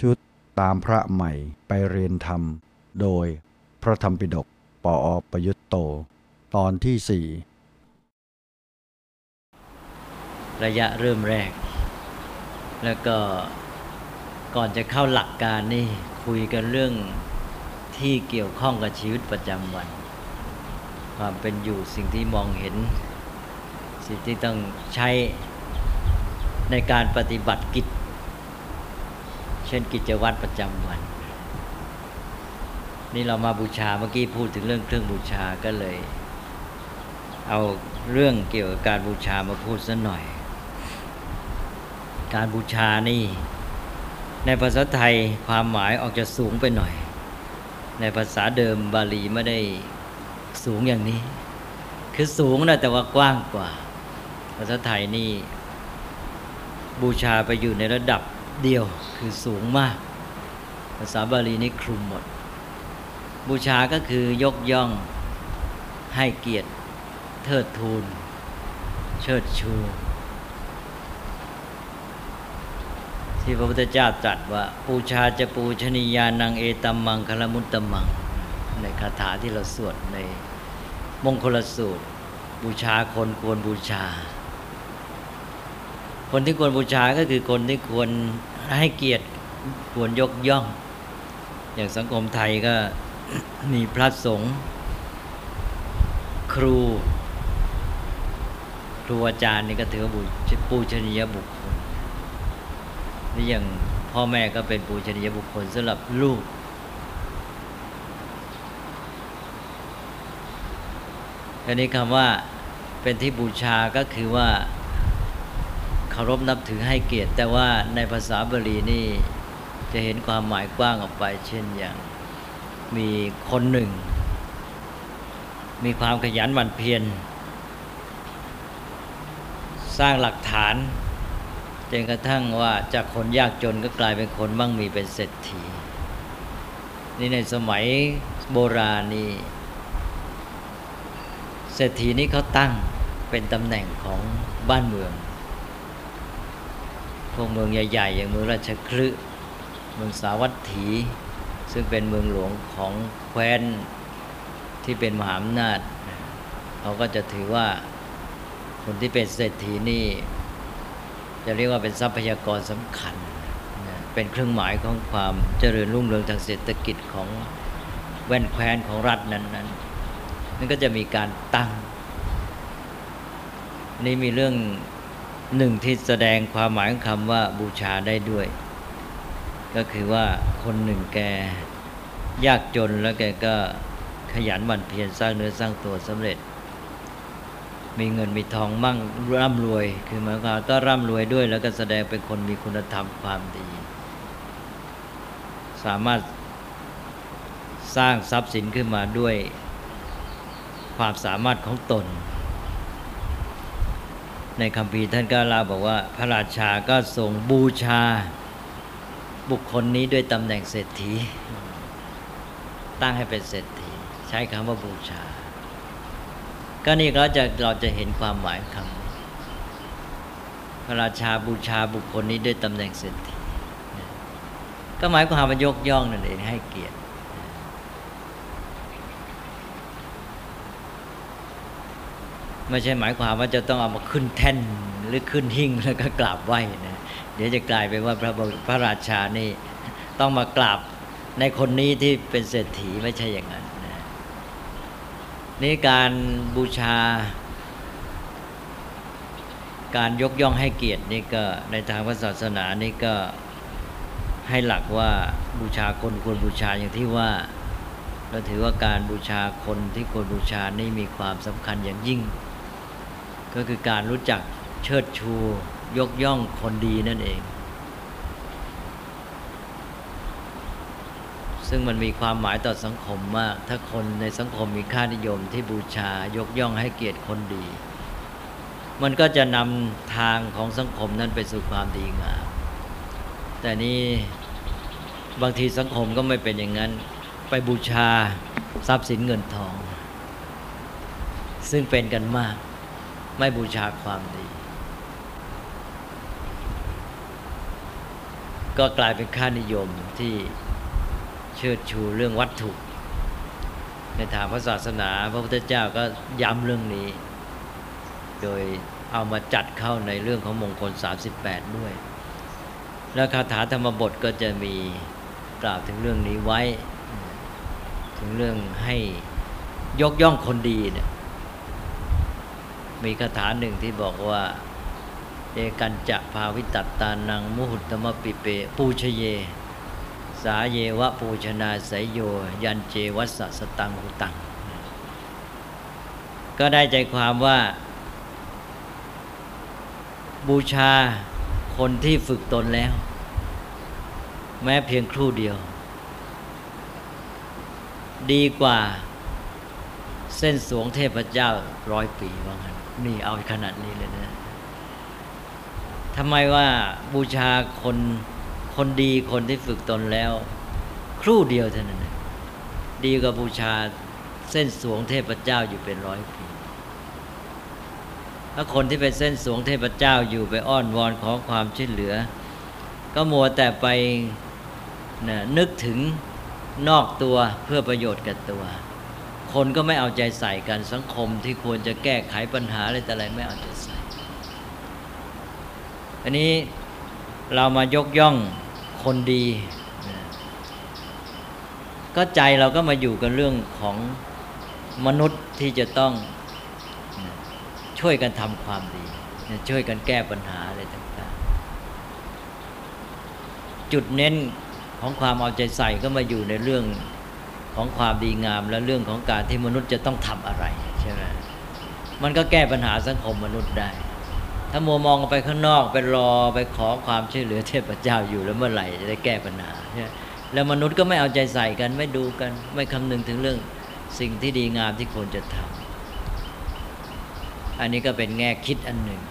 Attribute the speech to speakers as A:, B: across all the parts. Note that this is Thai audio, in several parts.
A: ชุดตามพระใหม่ไปเรียนธรรม โดยพระธรรมปิฎกปออประยุตโต ตอนที่สี่
B: ระยะเริ่มแรก แล้วก็ก่อนจะเข้าหลักการนี่คุยกันเรื่องที่เกี่ยวข้องกับชีวิตประจำวัน ความเป็นอยู่สิ่งที่มองเห็น สิ่งที่ต้องใช้ในการปฏิบัติกิจ เช่นกิจวัตรประจำวัน นี่เรามาบูชาเมื่อกี้พูดถึงเรื่องเครื่องบูชาก็เลย เอาเรื่องเกี่ยวกับการบูชามาพูดสักหน่อย การบูชานี่ ในภาษาไทยความหมายออกจะสูงไปหน่อย ในภาษาเดิมบาลีไม่ได้สูงอย่างนี้ คือสูงนะแต่ว่ากว้างกว่า ภาษาไทยนี่บูชาไปอยู่ในระดับ เดียวคือสูงมาก ภาษาบาลีนี่คลุมหมด บูชาก็คือยกย่องให้เกียรติเทิดทูน เชิดชู ที่พระพุทธเจ้าตรัสว่าปูชาจะปูชนียานังเอตัมมังคลมุตตมัง ในคาถาที่เราสวดในมงคลสูตร บูชาคนควรบูชา คนที่ควรบูชาก็คือคนที่ควร ให้เกียรติควรยกย่อง อย่างสังคมไทยก็มีพระสงฆ์ครู ครูอาจารย์นี่ก็ถือว่าปูชนียบุคคลนี่อย่างพ่อแม่ก็เป็นปูชนียบุคคลสำหรับลูก อันนี้คำว่าเป็นที่บูชาก็คือว่า เคารพนับถือให้เกียรติ แต่ว่าในภาษาบาลีนี่จะเห็นความหมายกว้างออกไป เช่นอย่างมีคนหนึ่ง มีความขยันหมั่นเพียรสร้างหลักฐานจนกระทั่งว่าจากคนยากจนก็กลายเป็นคนมั่งมีเป็นเศรษฐี นี่ในสมัยโบราณนี่เศรษฐีนี่เขาตั้งเป็นตำแหน่งของบ้านเมือง พวกเมืองใหญ่ ๆ อย่างเมืองราชคลึเมืองสาวัตถี ซึ่งเป็นเมืองหลวงของแคว้นที่เป็นมหาอำนาจเขาก็จะถือว่าคนที่เป็นเศรษฐีนี่ จะเรียกว่าเป็นทรัพยากรสำคัญ เป็นเครื่องหมายของความเจริญรุ่งเรืองทางเศรษฐกิจของแว่นแคว้นของรัฐนั้นนั้นนั่นก็จะมีการตั้ง นี่มีเรื่อง หนึ่งที่แสดงความหมายของคำว่าบูชาได้ด้วย ก็คือว่าคนหนึ่งแกยากจนแล้วแกก็ขยันหมั่นเพียรสร้างเนื้อสร้างตัวสำเร็จ มีเงินมีทองมั่งร่ำรวย คือหมายความก็ร่ำรวยด้วย แล้วก็แสดงเป็นคนมีคุณธรรมความดี สามารถสร้างทรัพย์สินขึ้นมาด้วยความสามารถของตน ในคำพีท่านก็เล่าบอกว่า พระราชาก็ทรงบูชา บุคคลนี้ด้วยตำแหน่งเศรษฐี ตั้งให้เป็นเศรษฐี ใช้คำว่าบูชา ก็นี่เราจะเราจะเห็นความหมายคำพระราชาบูชาบุคคลนี้ด้วยตำแหน่งเศรษฐีก็หมายความว่ายกย่องนั่นเองให้เกียรติ ไม่ใช่หมายความว่าจะต้องเอามาขึ้นแท่นหรือขึ้นหิ้งแล้วก็กราบไหว้นะเดี๋ยวจะกลายเป็นว่าพระพระราชานี่ต้องมากราบในคนนี้ที่เป็นเศรษฐีไม่ใช่อย่างนั้นนะนี่การบูชา การยกย่องให้เกียรตินี่ก็ในทางพระศาสนานี่ก็ให้หลักว่าบูชาคนควรบูชาอย่างที่ว่าเราถือว่าการบูชาคนที่ควรบูชานี่มีความสำคัญอย่างยิ่ง ก็คือการรู้จักเชิดชู ยกย่องคนดีนั่นเอง ซึ่งมันมีความหมายต่อสังคมมาก ถ้าคนในสังคมมีค่านิยมที่บูชายกย่องให้เกียรติคนดี มันก็จะนำทางของสังคมนั้นไปสู่ความดีงาม แต่นี้บางทีสังคมก็ไม่เป็นอย่างนั้น ไปบูชาทรัพย์สินเงินทอง ซึ่งเป็นกันมาก ไม่บูชาความดี ก็กลายเป็นค่านิยมที่เชิดชูเรื่องวัตถุ ในทางพระศาสนา พระพุทธเจ้าก็ย้ำเรื่องนี้ โดยเอามาจัดเข้าในเรื่องของมงคล 38 ด้วย แล้วคาถาธรรมบทก็จะมีกล่าวถึงเรื่องนี้ไว้ ถึงเรื่องให้ยกย่องคนดีเนี่ย มีคาถาหนึ่งที่บอกว่าเอกันจะภาวิตัตตานัง มุหุตตมปิเป ปูชเย สาเยวะปูชนาสยโย ยันเจวัสสตังหุตัง ก็ได้ใจความว่า บูชาคนที่ฝึกตนแล้ว แม้เพียงครู่เดียว ดีกว่าเส้นสวงเทพเจ้าร้อยปีว่างั้น นี่เอาขนาดนี้เลยนะทำไมว่าบูชาคนคนดีคนที่ฝึกตนแล้ว ครู่เดียวเท่านั้นดีกว่าบูชาเส้นสวงเทพเจ้าอยู่เป็นร้อยปีถ้าคนที่เป็นเส้นสวงเทพเจ้าอยู่ไปอ้อนวอนขอความช่วยเหลือ ก็มัวแต่ไปนะนึกถึงนอกตัวเพื่อประโยชน์กับตัว คนก็ไม่เอาใจใส่กันสังคมที่ควรจะแก้ไขปัญหาอะไรแต่อะไรไม่เอาใจใส่ อันนี้เรามายกย่องคนดี ก็ใจเราก็มาอยู่กับเรื่องของมนุษย์ที่จะต้องช่วยกันทำความดี ช่วยกันแก้ปัญหาอะไรต่างๆ จุดเน้นของความเอาใจใส่ก็มาอยู่ในเรื่อง ของความดีงามและเรื่องของการที่มนุษย์จะต้องทำอะไรใช่ไหมมันก็แก้ปัญหาสังคมมนุษย์ได้ ถ้ามัวมองไปข้างนอกไปรอไปขอความช่วยเหลือเทพเจ้าอยู่แล้วเมื่อไหร่จะได้แก้ปัญหาใช่ไหมแล้วมนุษย์ก็ไม่เอาใจใส่กันไม่ดูกัน ไม่คำนึงถึงเรื่องสิ่งที่ดีงามที่ควรจะทำอันนี้ก็เป็นแง่คิดอันหนึ่ง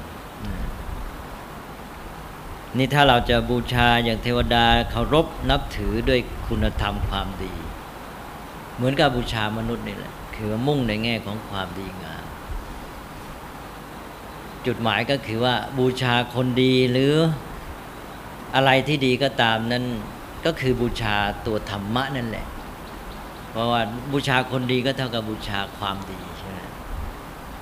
B: นี่ถ้าเราจะบูชาอย่างเทวดาเคารพนับถือด้วยคุณธรรมความดี เหมือนกับบูชามนุษย์นี่แหละ คือมุ่งในแง่ของความดีงาม จุดหมายก็คือว่าบูชาคนดีหรืออะไรที่ดีก็ตามนั้นก็คือบูชาตัวธรรมะนั่นแหละ เพราะว่าบูชาคนดีก็เท่ากับบูชาความดีใช่ไหม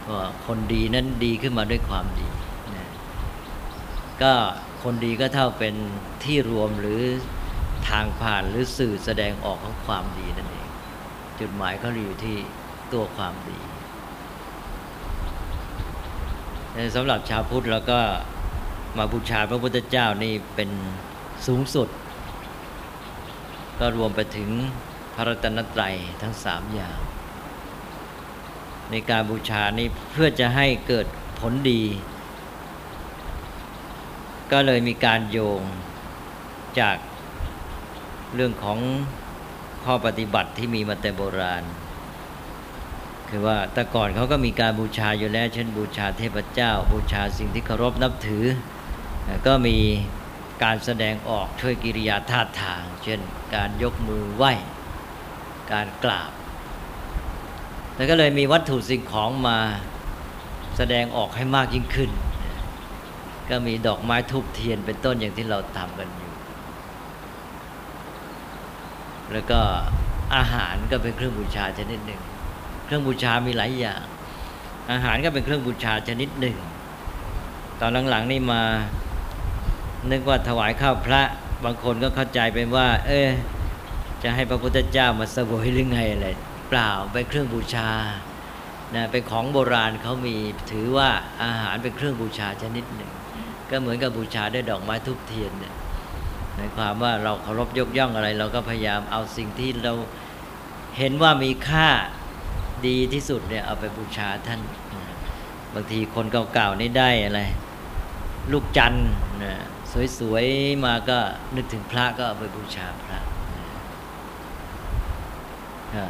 B: เพราะคนดีนั้นดีขึ้นมาด้วยความดีนะก็คนดีก็เท่าเป็นที่รวมหรือทางผ่านหรือสื่อแสดงออกของความดีนั่นเอง จุดหมายเขาอยู่ที่ตัวความดีสำหรับชาวพุทธแล้วก็มาบูชาพระพุทธเจ้านี่เป็นสูงสุด ก็รวมไปถึงพระรัตนตรัยทั้งสามอย่าง ในการบูชานี้เพื่อจะให้เกิดผลดี ก็เลยมีการโยงจากเรื่องของ ข้อปฏิบัติที่มีมาแต่โบราณ คือว่าแต่ก่อนเขาก็มีการบูชาอยู่แล้ว เช่นบูชาเทพเจ้า บูชาสิ่งที่เคารพนับถือ ก็มีการแสดงออกช่วยกิริยาท่าทาง เช่นการยกมือไหว้ การกราบ แล้วก็เลยมีวัตถุสิ่งของมาแสดงออกให้มากยิ่งขึ้น ก็มีดอกไม้ทูบเทียนเป็นต้นอย่างที่เราทำกันอยู่ แล้วก็อาหารก็เป็นเครื่องบูชาชนิดหนึ่ง เครื่องบูชามีหลายอย่าง อาหารก็เป็นเครื่องบูชาชนิดหนึ่ง ตอนหลังๆนี่มา นึกว่าถวายข้าวพระ บางคนก็เข้าใจเป็นว่า เออจะให้พระพุทธเจ้ามาสวยหรือไงอะไรเปล่าเป็นเครื่องบูชานะเป็นของโบราณเขามีถือว่าอาหารเป็นเครื่องบูชาชนิดหนึ่ง ก็เหมือนกับบูชาด้วยดอกไม้ทุบเทียนเนี่ย หมายความว่าเราเคารพยกย่องอะไร เราก็พยายามเอาสิ่งที่เราเห็นว่ามีค่าดีที่สุดเนี่ยเอาไปบูชาท่าน บางทีคนเก่าๆนี่ได้อะไร ลูกจันทร์นะสวยๆมาก็นึกถึงพระก็เอาไปบูชาพระนะ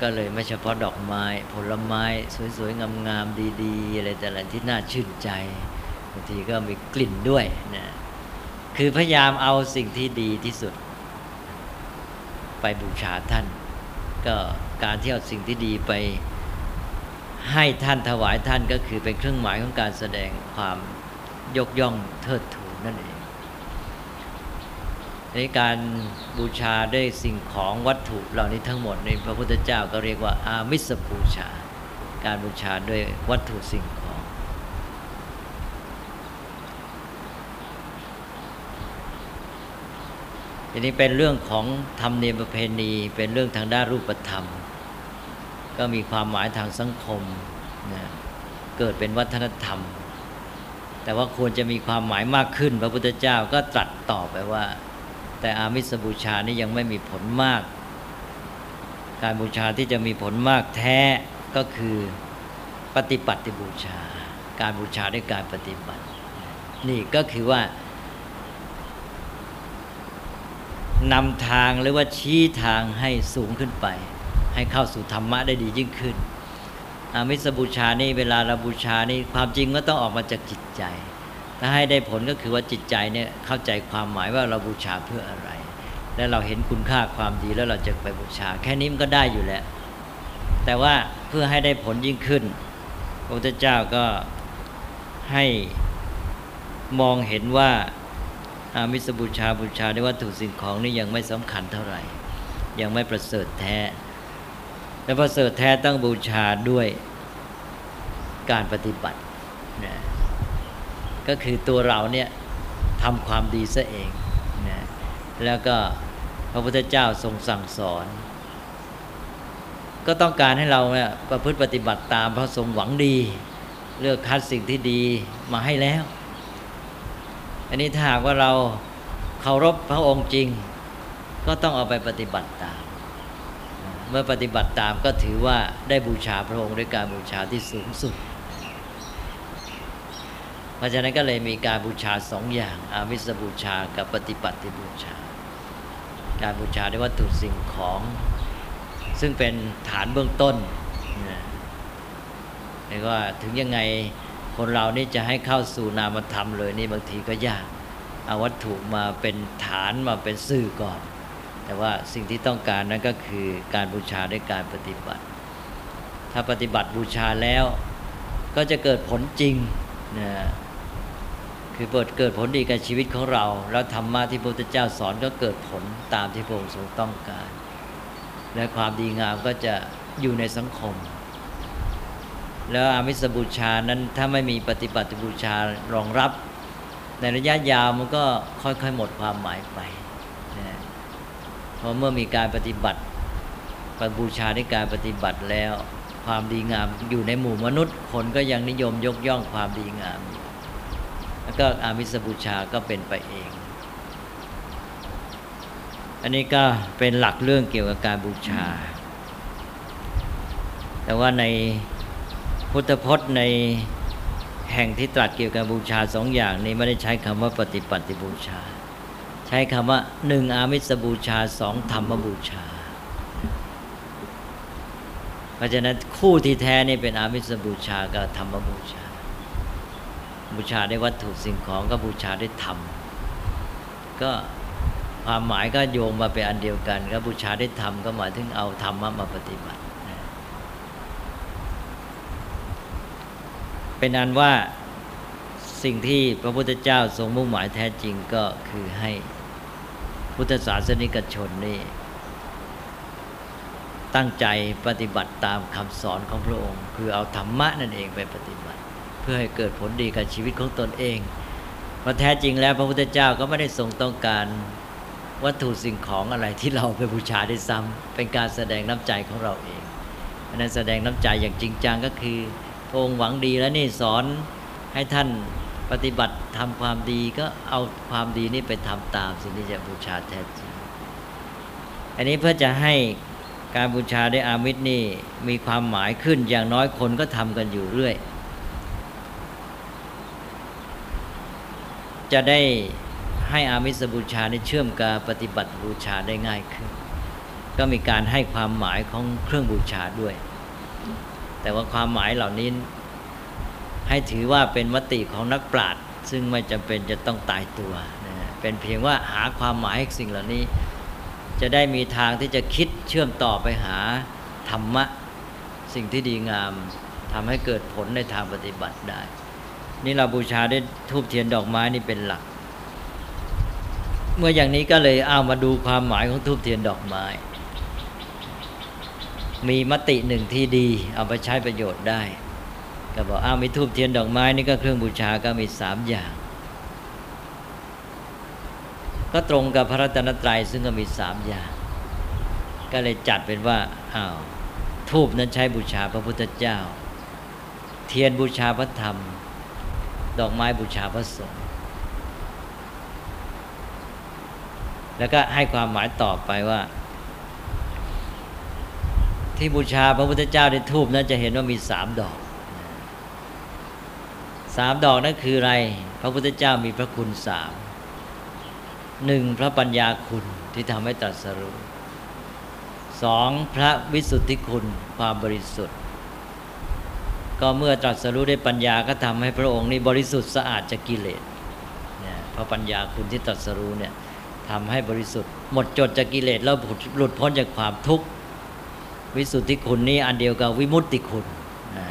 B: ก็เลยไม่เฉพาะดอกไม้ ผลไม้สวยๆ งามๆ ดีๆ อะไรแต่ละที่น่าชื่นใจ บางทีก็มีกลิ่นด้วยนะ คือพยายามเอาสิ่งที่ดีที่สุด ไปบูชาท่าน ก็การที่เอาสิ่งที่ดีไปให้ท่านถวายท่านก็คือเป็นเครื่องหมายของการแสดงความยกย่องเทิดทูนนั่นเองในการบูชาด้วยสิ่งของวัตถุเหล่านี้ทั้งหมดในพระพุทธเจ้าก็เรียกว่าอามิสบูชา การบูชาด้วยวัตถุสิ่งของ ทีนี้เป็นเรื่องของธรรมเนียมประเพณี เป็นเรื่องทางด้านรูปธรรม ก็มีความหมายทางสังคมนะเกิดเป็นวัฒนธรรม แต่ว่าควรจะมีความหมายมากขึ้น พระพุทธเจ้าก็ตรัสต่อไปว่า แต่อามิสบูชานี่ยังไม่มีผลมาก การบูชาที่จะมีผลมากแท้ก็คือปฏิปัติบูชา การบูชาด้วยการปฏิบัติ นี่ก็คือว่า นำทางหรือว่าชี้ทางให้สูงขึ้นไป ให้เข้าสู่ธรรมะได้ดียิ่งขึ้นอามิสบูชานี่เวลาเราบูชานี่ความจริงก็ต้องออกมาจากจิตใจ ถ้าให้ได้ผลก็คือว่าจิตใจเนี่ยเข้าใจความหมายว่าเราบูชาเพื่ออะไร และเราเห็นคุณค่าความดีแล้วเราจะไปบูชา แค่นี้มันก็ได้อยู่แล้ว แต่ว่าเพื่อให้ได้ผลยิ่งขึ้นพระพุทธเจ้าก็ให้มองเห็นว่า อามิสบูชาบูชาด้วยวัตถุสิ่งของนี่ยังไม่สำคัญเท่าไหร่ ยังไม่ประเสริฐแท้ และประเสริฐแท้ต้องบูชาด้วยการปฏิบัตินะก็คือตัวเราเนี่ยทำความดีซะเองนะแล้วก็พระพุทธเจ้าทรงสั่งสอน ก็ต้องการให้เราเนี่ยประพฤติปฏิบัติตามพระทรงหวังดี เลือกคัดสิ่งที่ดีมาให้แล้ว อันนี้ถ้าหากว่าเราเคารพพระองค์จริง ก็ต้องเอาไปปฏิบัติตาม เมื่อปฏิบัติตามก็ถือว่าได้บูชาพระองค์ด้วยการบูชาที่สูงสุด เพราะฉะนั้นก็เลยมีการบูชาสองอย่าง อามิสบูชากับปฏิปัติบูชา การบูชาด้วยวัตถุสิ่งของ ซึ่งเป็นฐานเบื้องต้นนะเรียกว่าถึงยังไง คนเรานี่จะให้เข้าสู่นามธรรมเลยนี่บางทีก็ยากเอาวัตถุมาเป็นฐานมาเป็นสื่อก่อน แต่ว่าสิ่งที่ต้องการนั้นก็คือการบูชาด้วยการปฏิบัติ ถ้าปฏิบัติบูชาแล้ว ก็จะเกิดผลจริงนะคือเปิดเกิดผลดีกับชีวิตของเรา แล้วธรรมะที่พระพุทธเจ้าสอนก็เกิดผลตามที่พระองค์ทรงต้องการ และความดีงามก็จะอยู่ในสังคม แล้วอามิสบูชานั้นถ้าไม่มีปฏิบัติบูชารองรับ ในระยะยาวมันก็ค่อยๆหมดความหมายไปนะเพราะเมื่อมีการปฏิบัติปบูชาในการปฏิบัติแล้ว ความดีงามอยู่ในหมู่มนุษย์ คนก็ยังนิยมยกย่องความดีงาม แล้วก็อามิสบูชาก็เป็นไปเอง อันนี้ก็เป็นหลักเรื่องเกี่ยวกับการบูชา แต่ว่าใน พุทธพจน์ในแห่งที่ตรัสเกี่ยวกับบูชาสองอย่างนี้ไม่ได้ใช้คำว่าปฏิปัติบูชา ใช้คำว่าหนึ่งอามิสบูชาสองธรรมบูชา เพราะฉะนั้นคู่ที่แท้นี่เป็นอามิสบูชากับธรรมบูชา บูชาได้วัตถุสิ่งของก็บูชาได้ธรรม ก็ความหมายก็โยงมาเป็นอันเดียวกัน ก็บูชาได้ธรรมก็หมายถึงเอาธรรมมาปฏิบัติ เป็นอันว่าสิ่งที่พระพุทธเจ้าทรงมุ่งหมายแท้จริงก็คือให้พุทธศาสนิกชนนี่ตั้งใจปฏิบัติตามคำสอนของพระองค์ คือเอาธรรมะนั่นเองไปปฏิบัติ เพื่อให้เกิดผลดีกับชีวิตของตนเองเพราะแท้จริงแล้วพระพุทธเจ้าก็ไม่ได้ทรงต้องการวัตถุสิ่งของอะไรที่เราไปบูชาได้ซ้ำเป็นการแสดงน้ำใจของเราเองอันนั้นแสดงน้ำใจอย่างจริงจังก็คือ พระองค์หวังดีแล้วนี่สอนให้ท่านปฏิบัติทำความดีก็เอาความดีนี้ไปทำตามสิ่งที่จะบูชาแท้จริงอันนี้เพื่อจะให้การบูชาด้วยอามิตรนี่มีความหมายขึ้นอย่างน้อยคนก็ทำกันอยู่เรื่อย จะได้ให้อามิสบูชาในเชื่อมกับปฏิบัติบูชาได้ง่ายขึ้น ก็มีการให้ความหมายของเครื่องบูชาด้วย แต่ว่าความหมายเหล่านี้ ให้ถือว่าเป็นมติของนักปราชญ์ซึ่งไม่จำเป็นจะต้องตายตัวนะเป็นเพียงว่าหาความหมายให้สิ่งเหล่านี้ จะได้มีทางที่จะคิดเชื่อมต่อไปหาธรรมะ สิ่งที่ดีงามทำให้เกิดผลในทางปฏิบัติได้ นี่เราบูชาด้วยทูบเทียนดอกไม้นี่เป็นหลัก เมื่ออย่างนี้ก็เลยเอามาดูความหมายของทูบเทียนดอกไม้ มีมติหนึ่งที่ดี เอาไปใช้ประโยชน์ได้ ก็บอกอ้าวมีทูบเทียนดอกไม้นี่ก็เครื่องบูชาก็มีสามอย่าง ก็ตรงกับพระรัตนตรัยซึ่งก็มีสามอย่าง ก็เลยจัดเป็นว่าอ้าวทูบนั้นใช้บูชาพระพุทธเจ้า เทียนบูชาพระธรรม ดอกไม้บูชาพระสงฆ์แล้วก็ให้ความหมายต่อไปว่า ที่บูชาพระพุทธเจ้าในทูบนั้นจะเห็นว่ามีสามดอกสามดอกนั่นคืออะไร พระพุทธเจ้ามีพระคุณสามหนึ่งพระปัญญาคุณที่ทำให้ตรัสรู้สองพระวิสุทธิคุณความบริสุทธิ์ ก็เมื่อตรัสรู้ได้ปัญญาก็ทำให้พระองค์นี้บริสุทธิ์สะอาดจากกิเลสเนี่ยพระปัญญาคุณที่ตรัสรู้เนี่ยทำให้บริสุทธิ์หมดจดจากกิเลสแล้วหลุดพ้นจากความทุกข์ วิสุทธิคุณนี้อันเดียวกับวิมุตติคุณ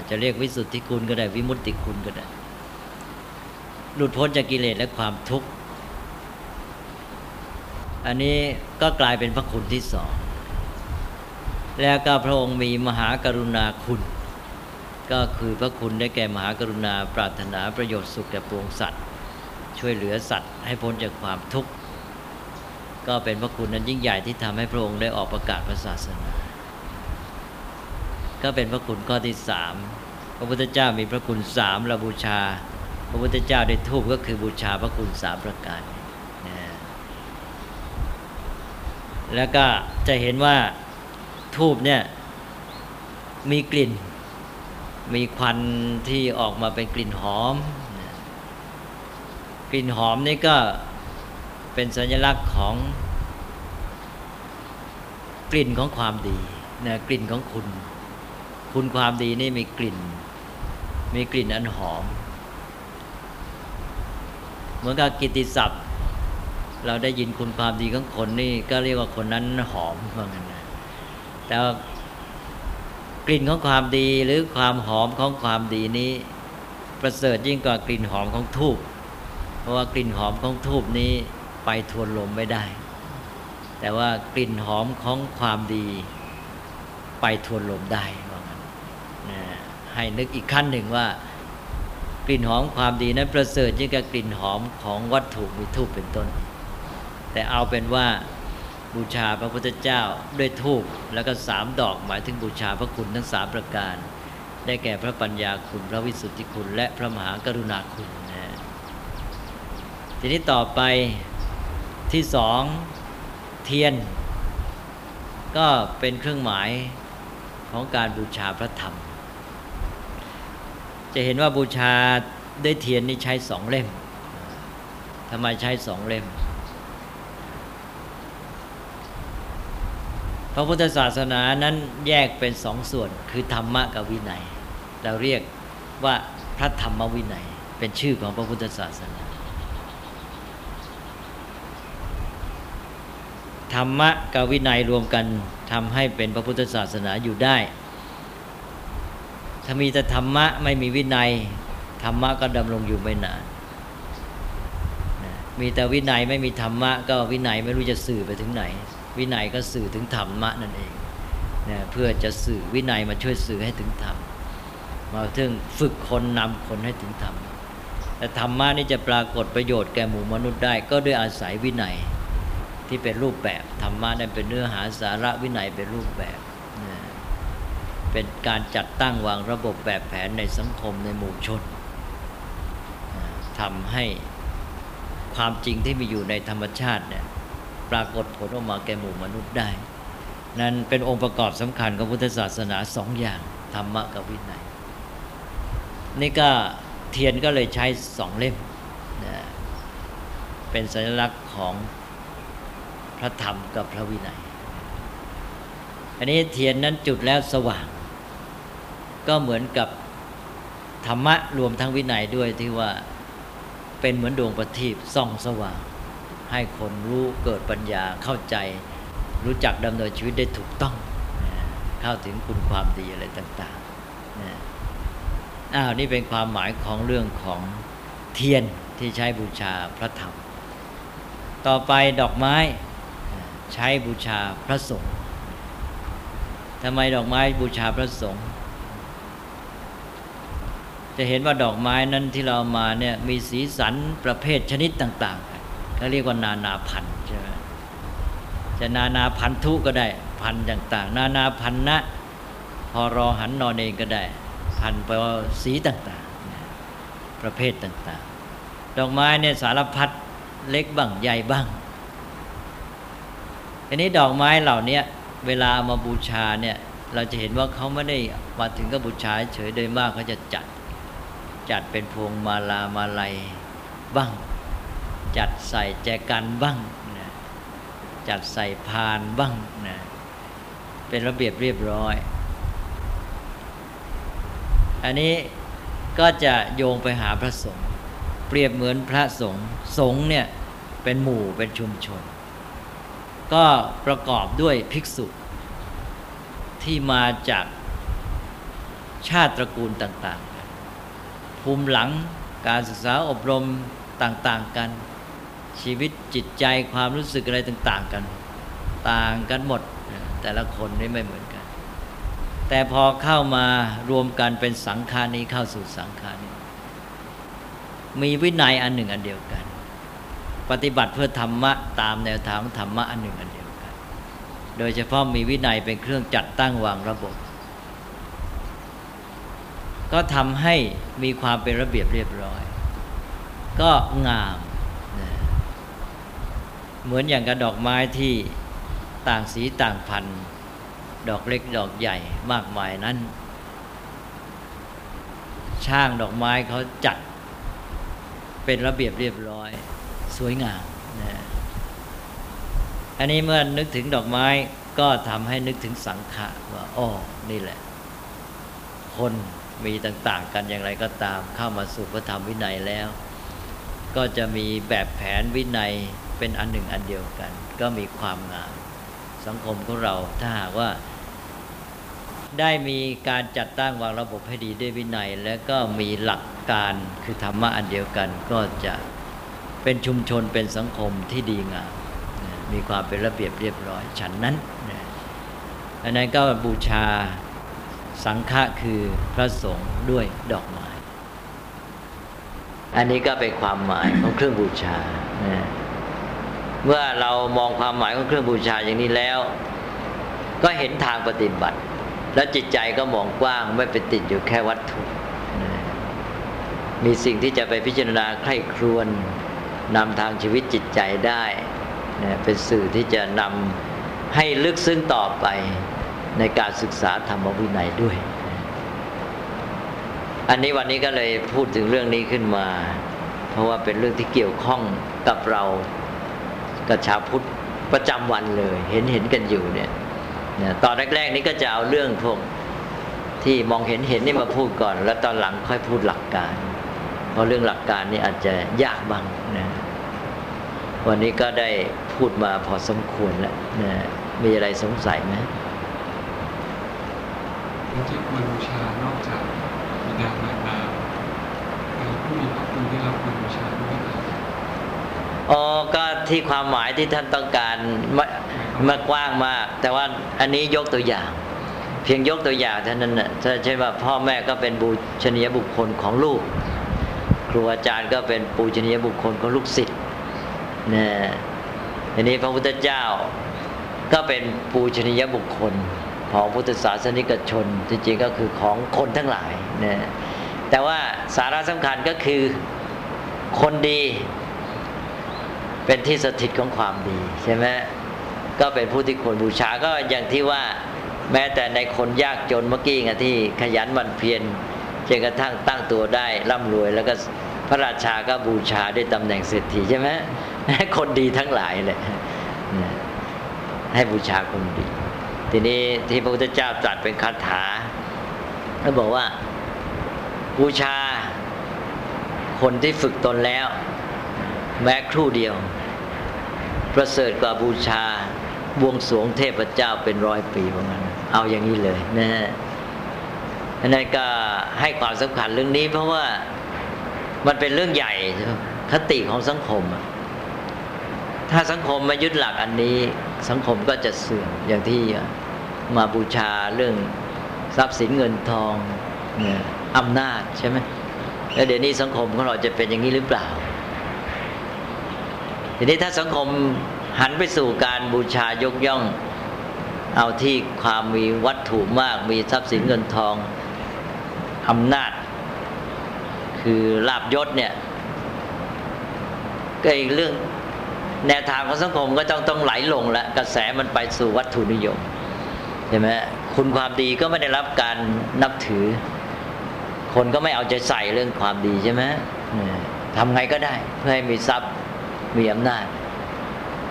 B: จะเรียกวิสุทธิคุณก็ได้วิมุตติคุณก็ได้ หลุดพ้นจากกิเลสและความทุกข์ อันนี้ก็กลายเป็นพระคุณที่สอง แล้วก็พระองค์มีมหากรุณาคุณ ก็คือพระคุณได้แก่มหากรุณาปรารถนาประโยชน์สุขแก่ปวงสัตว์ ช่วยเหลือสัตว์ให้พ้นจากความทุกข์ ก็เป็นพระคุณนั้นยิ่งใหญ่ที่ทำให้พระองค์ได้ออกประกาศพระศาสนา ก็เป็นพระคุณข้อที่สามพระพุทธเจ้ามีพระคุณสามเราบูชา พระพุทธเจ้าได้ทูบก็คือบูชาพระคุณสามประการนะแล้วก็จะเห็นว่าทูบเนี่ยมีกลิ่น มีควันที่ออกมาเป็นกลิ่นหอม กลิ่นหอมนี่ก็เป็นสัญลักษณ์ของกลิ่นของความดีนะกลิ่นของคุณ คุณความดีนี่มีกลิ่น มีกลิ่นอันหอม เหมือนกับกิติศัพท์ เราได้ยินคุณความดีของคนนี่ก็เรียกว่าคนนั้นหอมเหมือนกันนะแต่กลิ่นของความดีหรือความหอมของความดีนี้ ประเสริฐยิ่งกว่ากลิ่นหอมของทูบเพราะว่ากลิ่นหอมของทูบนี้ไปทวนลมไม่ได้ แต่ว่ากลิ่นหอมของความดี ไปทวนลมได้ ให้นึกอีกขั้นหนึ่งว่ากลิ่นหอมความดีนั้นประเสริฐยิ่งกับกลิ่นหอมของวัตถุมีทูบเป็นต้น แต่เอาเป็นว่าบูชาพระพุทธเจ้าด้วยทูบแล้วก็สามดอกหมายถึงบูชาพระคุณทั้งสามประการ ได้แก่พระปัญญาคุณพระวิสุทธิคุณ และพระมหากรุณาคุณนะทีนี้ต่อไปที่สองเทียน ก็เป็นเครื่องหมายของการบูชาพระธรรม จะเห็นว่าบูชาด้วยเทียนนี่ใช้สองเล่มทำไมใช้สองเล่ม พระพุทธศาสนานั้นแยกเป็นสองส่วนคือธรรมะกับวินัย เราเรียกว่าพระธรรมวินัย เป็นชื่อของพระพุทธศาสนา ธรรมะกับวินัยรวมกันทำให้เป็นพระพุทธศาสนาอยู่ได้ ถ้ามีแต่ธรรมะไม่มีวินัย ธรรมะก็ดำรงอยู่ไม่นานมีแต่วินัยไม่มีธรรมะ ก็วินัยไม่รู้จะสื่อไปถึงไหน วินัยก็สื่อถึงธรรมะนั่นเองนะเพื่อจะสื่อวินัยมาช่วยสื่อให้ถึงธรรมมาถึงฝึกคนนำคนให้ถึงธรรมแต่ธรรมะนี่จะปรากฏประโยชน์แก่หมู่มนุษย์ได้ ก็ด้วยอาศัยวินัยที่เป็นรูปแบบธรรมะนั่นเป็นเนื้อหาสาระวินัยเป็นรูปแบบ เป็นการจัดตั้งวางระบบแบบแผนในสังคมในหมู่ชนทำให้ความจริงที่มีอยู่ในธรรมชาติเนี่ยปรากฏผลออกมาแก่หมู่มนุษย์ได้ นั่นเป็นองค์ประกอบสำคัญของพุทธศาสนาสองอย่าง ธรรมะกับวินัยนี่ก็เทียนก็เลยใช้สองเล่มนะเป็นสัญลักษณ์ของพระธรรมกับพระวินัย อันนี้เทียนนั้นจุดแล้วสว่าง ก็เหมือนกับธรรมะรวมทั้งวินัยด้วยที่ว่าเป็นเหมือนดวงประทีปส่องสว่าง ให้คนรู้เกิดปัญญาเข้าใจ รู้จักดำเนินชีวิตได้ถูกต้อง เข้าถึงคุณความดีอะไรต่างๆอ้าวนี่เป็นความหมายของเรื่องของเทียนที่ใช้บูชาพระธรรม ต่อไปดอกไม้ใช้บูชาพระสงฆ์ทำไมดอกไม้บูชาพระสงฆ์ จะเห็นว่าดอกไม้นั้นที่เรามาเนี่ยมีสีสันประเภทชนิดต่างๆเขาเรียกว่านานาพันธุ์ใช่ไหมจะนานาพันธุก็ได้พันธุ์ต่างๆ นานาพันนะพอรอหันนอนเองก็ได้ พันธุ์แปลว่าสีต่างๆ ประเภทต่างๆ ดอกไม้เนี่ยสารพัดเล็กบ้างใหญ่บ้างทีนี้ดอกไม้เหล่านี้เวลามาบูชาเนี่ยเราจะเห็นว่าเขาไม่ได้มาถึงก็บูชาเฉยโดยมากเขาจะจัด จัดเป็นพวงมาลามาลัยบ้าง จัดใส่แจกันบ้างนะจัดใส่พานบ้างนะเป็นระเบียบเรียบร้อย อันนี้ก็จะโยงไปหาพระสงฆ์เปรียบเหมือนพระสงฆ์สงฆ์เนี่ยเป็นหมู่เป็นชุมชน ก็ประกอบด้วยภิกษุที่มาจากชาติตระกูลต่าง ๆ ภูมิหลังการศึกษาอบรมต่างๆกัน ชีวิตจิตใจความรู้สึกอะไรต่าง ๆ กัน ต่างกันหมดแต่ละคนนี่ไม่เหมือนกัน แต่พอเข้ามารวมกันเป็นสังฆานี้เข้าสู่สังฆานี้ มีวินัยอันหนึ่งอันเดียวกัน ปฏิบัติเพื่อธรรมะตามแนวทางธรรมะอันหนึ่งอันเดียวกัน โดยเฉพาะมีวินัยเป็นเครื่องจัดตั้งวางระบบ ก็ทำให้มีความเป็นระเบียบเรียบร้อย ก็งามนะเหมือนอย่างกับดอกไม้ที่ต่างสีต่างพันธุ์ดอกเล็กดอกใหญ่มากมายนั้น ช่างดอกไม้เขาจัดเป็นระเบียบเรียบร้อย สวยงามนะอันนี้เมื่อนึกถึงดอกไม้ก็ทำให้นึกถึงสังขะว่าอ๋อนี่แหละ คน มีต่าง ๆ กันอย่างไรก็ตามเข้ามาสู่พระธรรมวินัยแล้ว ก็จะมีแบบแผนวินัยเป็นอันหนึ่งอันเดียวกัน ก็มีความงามสังคมของเราถ้าหากว่า ได้มีการจัดตั้งวางระบบให้ดีด้วยวินัย และก็มีหลักการคือธรรมะอันเดียวกันก็จะเป็นชุมชนเป็นสังคมที่ดีงามมีความเป็นระเบียบเรียบร้อยฉันนั้นอันนั้นก็บูชา สังฆะคือพระสงฆ์ด้วยดอกไม้ อันนี้ก็เป็นความหมายของเครื่องบูชา เมื่อเรามองความหมายของเครื่องบูชาอย่างนี้แล้ว ก็เห็นทางปฏิบัติ แล้วจิตใจก็มองกว้างไม่ไปติดอยู่แค่วัตถุ มีสิ่งที่จะไปพิจารณาใคร่ครวญนำทางชีวิตจิตใจได้ เป็นสื่อที่จะนำให้ลึกซึ้งต่อไป ในการศึกษาธรรมวินัยด้วย อันนี้วันนี้ก็เลยพูดถึงเรื่องนี้ขึ้นมา เพราะว่าเป็นเรื่องที่เกี่ยวข้องกับเรากับชาวพุทธประจำวันเลย เห็นเห็นกันอยู่เนี่ยตอนแรก ๆ นี้ก็จะเอาเรื่องพวกที่มองเห็นเห็นนี่มาพูดก่อน แล้วตอนหลังค่อยพูดหลักการ เพราะเรื่องหลักการนี่อาจจะยากบ้างนะวันนี้ก็ได้พูดมาพอสมควรแล้วนะมีอะไรสงสัยไหม
C: แล้วที่ควรบูชานอกจากบิดามารดาผู้มีพระคุณที่เราควรบูชาด้วย
B: อ๋อก็ที่ความหมายที่ท่านต้องการมามากว้างมาก แต่ว่าอันนี้ยกตัวอย่าง เพียงยกตัวอย่างเท่านั้นนะถ้าใช่ว่าพ่อแม่ก็เป็นบูชนียบุคคลของลูก ครูอาจารย์ก็เป็นปูชนียบุคคลของลูกศิษย์นะทีนี้พระพุทธเจ้าก็เป็นปูชนียบุคคล ของพุทธศาสนิกชนจริงๆก็คือของคนทั้งหลายนะแต่ว่าสาระสำคัญก็คือคนดีเป็นที่สถิตของความดีใช่ไหมก็เป็นผู้ที่ควรบูชาก็อย่างที่ว่าแม้แต่ในคนยากจนเมื่อกี้ไงที่ขยันหมันเพียรจนกระทั่งตั้งตัวได้ร่ำรวย แล้วก็พระราชาก็บูชาด้วยตำแหน่งเศรษฐีใช่ไหมคนดีทั้งหลายเลยให้บูชาคนดี ทีนี้ที่พระพุทธเจ้าตรัสเป็นคาถาเขาบอกว่าบูชา คนที่ฝึกตนแล้ว แม้ครู่เดียว ประเสริฐกว่าบูชาบวงสรวงเทพเจ้าเป็นร้อยปีว่างั้นเอาอย่างนี้เลยนะฮะอันนั้นก็ให้ความสำคัญเรื่องนี้ เพราะว่ามันเป็นเรื่องใหญ่คติของสังคม ถ้าสังคมมายึดหลักอันนี้ สังคมก็จะเสื่อมอย่างที่มาบูชาเรื่องทรัพย์สินเงินทองเนี่ยอำนาจใช่ไหมแล้วเดี๋ยวนี้สังคมของเราจะเป็นอย่างนี้หรือเปล่า ทีนี้ถ้าสังคมหันไปสู่การบูชายกย่อง เอาที่ความมีวัตถุมากมีทรัพย์สินเงินทองอำนาจ คือลาบยศเนี่ยก็อีกเรื่อง แนวทางของสังคมก็ต้องต้องไหลลงแล้วกระแสมันไปสู่วัตถุนิยมใช่ไหมคุณความดีก็ไม่ได้รับการนับถือ คนก็ไม่เอาใจใส่เรื่องความดีใช่ไหมทำไงก็ได้เพื่อให้มีทรัพย์มีอำนาจ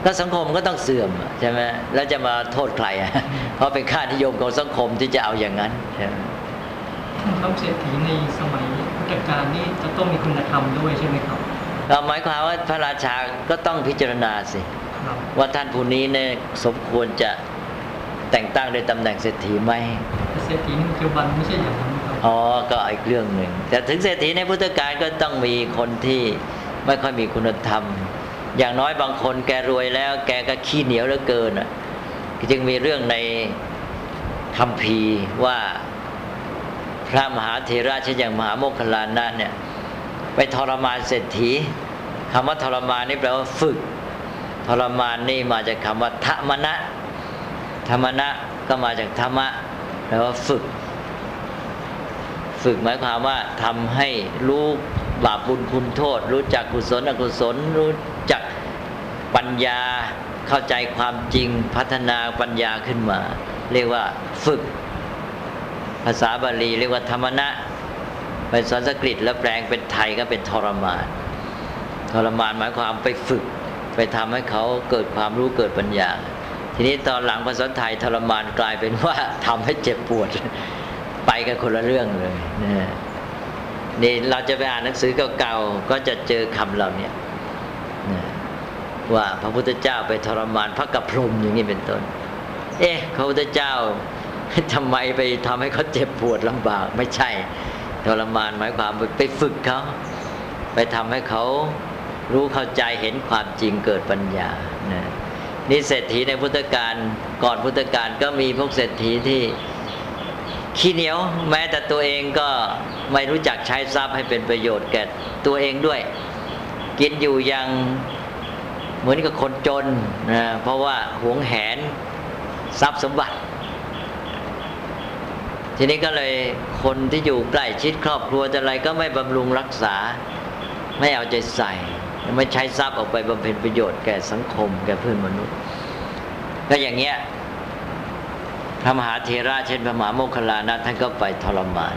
B: ก็สังคมก็ต้องเสื่อมใช่ไหมแล้วจะมาโทษใครเพราะเป็นค่านิยมของสังคมที่จะเอาอย่างนั้นใช่ไหม
D: ครับเศรษฐีในสมัยพุทธกาลนี่จะต้องมีคุณธรรมด้วยใช่ไหมครับ
B: เราหมายความว่าพระราชาก็ต้องพิจารณาสิ ว่าท่านผู้นี้เนี่ยสมควรจะแต่งตั้งในตำแหน่งเศรษฐีไหม
D: เศรษฐีในปัจจุบันไม่ใช่อย่างนั้นครับ
B: อ๋อ ก็อีกเรื่องหนึ่ง แต่ถึงเศรษฐีในพุทธกาลก็ต้องมีคนที่ไม่ค่อยมีคุณธรรม อย่างน้อยบางคนแกรวยแล้ว แกก็ขี้เหนียวเหลือเกินอะจึงมีเรื่องในคำพีว่าพระมหาเทระเช่นอย่างมหาโมคคลานะเนี่ย ไปทรมานเศรษฐีคำว่าทรมานนี่แปลว่าฝึก ทรมานนี่มาจากคำว่าธรรมณะธรรมณะก็มาจากธรรมะแปลว่าฝึก ฝึกหมายความว่าทำให้รู้บาปบุญคุณโทษ รู้จักกุศลอกุศล รู้จักปัญญาเข้าใจความจริงพัฒนาปัญญาขึ้นมา เรียกว่าฝึก ภาษาบาลีเรียกว่าธรรมณะ เป็นสันสกฤตแล้วแปลงเป็นไทยก็เป็นทรมาน ทรมานหมายความไปฝึก ไปทำให้เขาเกิดความรู้เกิดปัญญา ทีนี้ตอนหลังภาษาไทยทรมานกลายเป็นว่าทำให้เจ็บปวด ไปกันคนละเรื่องเลยนะนี่เราจะไปอ่านหนังสือเก่าๆก็จะเจอคำเหล่านี้ว่าพระพุทธเจ้าไปทรมานพระกัพรมอย่างนี้เป็นต้น เอ๊ะพระพุทธเจ้าทำไมไปทำให้เขาเจ็บปวดลำบาก ไม่ใช่ ทรมานหมายความไปฝึกเขาไปทำให้เขารู้เข้าใจเห็นความจริงเกิดปัญญานะนี่เศรษฐีในพุทธกาลก่อนพุทธกาลก็มีพวกเศรษฐีที่ขี้เหนียว แม้แต่ตัวเองก็ไม่รู้จักใช้ทรัพย์ให้เป็นประโยชน์แก่ตัวเองด้วย กินอยู่ยังเหมือนกับคนจนนะเพราะว่าหวงแหนทรัพย์สมบัติ ทีนี้ก็เลยคนที่อยู่ใกล้ชิดครอบครัวจะอะไรก็ไม่บำรุงรักษา ไม่เอาใจใส่ ไม่ใช้ทรัพย์ออกไปบำเพ็ญประโยชน์แก่สังคมแก่เพื่อนมนุษย์ก็อย่างเงี้ยพระมหาเทระเช่นพระมหาโมคคลานะท่านก็ไปทรมาน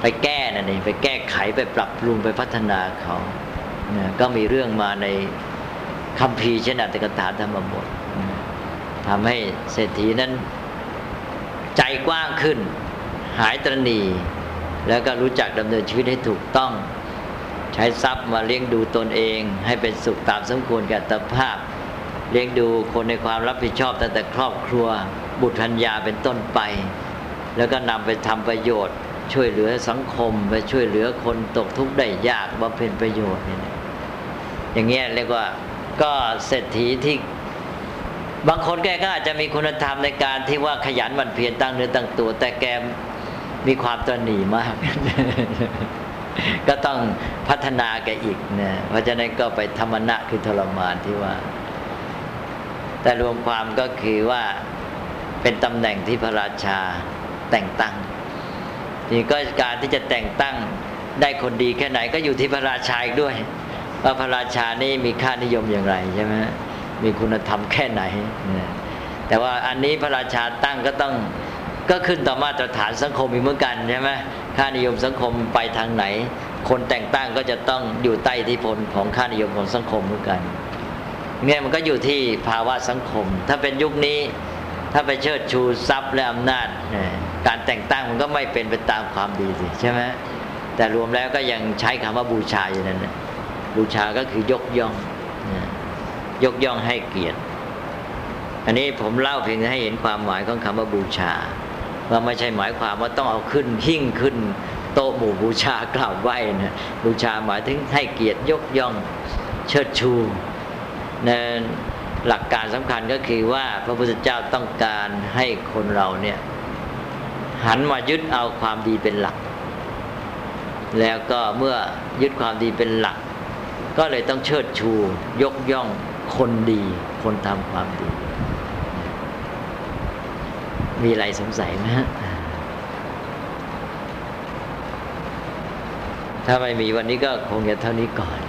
B: ไปแก้นั่นเองไปแก้ไขไปปรับปรุงไปพัฒนาเขาก็มีเรื่องมาในคำพีเช่นอัตถกถาธรรมบททำให้เศรษฐีนั้น ใจกว้างขึ้น หายตรณี แล้วก็รู้จักดำเนินชีวิตให้ถูกต้อง ใช้ทรัพย์มาเลี้ยงดูตนเอง ให้เป็นสุขตามสมควรแก่ตภาพ เลี้ยงดูคนในความรับผิดชอบตั้งแต่ครอบครัว บุตรพัญญาเป็นต้นไป แล้วก็นำไปทำประโยชน์ ช่วยเหลือสังคมไปช่วยเหลือคนตกทุกข์ได้ยากบำเพ็ญประโยชน์นี่อย่างเงี้ยเรียกว่าก็เศรษฐีที่ บางคนแกก็อาจจะมีคุณธรรมในการที่ว่าขยันหมั่นเพียรตั้งเนื้อตั้งตัว แต่แกมีความตรนีมาก ก็ต้องพัฒนาแกอีกนะเพราะฉะนั้นก็ไปธรรมณะคือทรมานที่ว่า แต่รวมความก็คือว่าเป็นตำแหน่งที่พระราชาแต่งตั้งนี่ก็การที่จะแต่งตั้งได้คนดีแค่ไหนก็อยู่ที่พระราชาอีกด้วย ว่าพระราชานี่มีค่านิยมอย่างไรใช่ไหม มีคุณธรรมแค่ไหน แต่ว่าอันนี้พระราชาตั้งก็ต้องก็ขึ้นต่อมาตรฐานสังคมอีกเหมือนกันใช่ไหมค่านิยมสังคมไปทางไหน คนแต่งตั้งก็จะต้องอยู่ใต้อิทธิพลของค่านิยมของสังคมเหมือนกันเนี่ยมันก็อยู่ที่ภาวะสังคม ถ้าเป็นยุคนี้ถ้าไปเชิดชูทรัพย์และอำนาจ การแต่งตั้งมันก็ไม่เป็นไปตามความดีสิใช่ไหมแต่รวมแล้วก็ยังใช้คำว่าบูชาอยู่นั่นแหละบูชาก็คือยกย่อง ยกย่องให้เกียรติ อันนี้ผมเล่าเพียงให้เห็นความหมายของคำว่าบูชา ว่าไม่ใช่หมายความว่าต้องเอาขึ้นหิ้งขึ้น โต๊ะหมู่บูชากราบไหว้นะบูชาหมายถึงให้เกียรติยกย่องเชิดชูในหลักการสำคัญก็คือว่าพระพุทธเจ้าต้องการให้คนเราเนี่ยหันมายึดเอาความดีเป็นหลัก แล้วก็เมื่อยึดความดีเป็นหลัก ก็เลยต้องเชิดชู ยกย่อง คนดีคนทำความดี มีอะไรสงสัยไหมฮะ ถ้าไม่มีวันนี้ก็คงจะเท่านี้ก่อน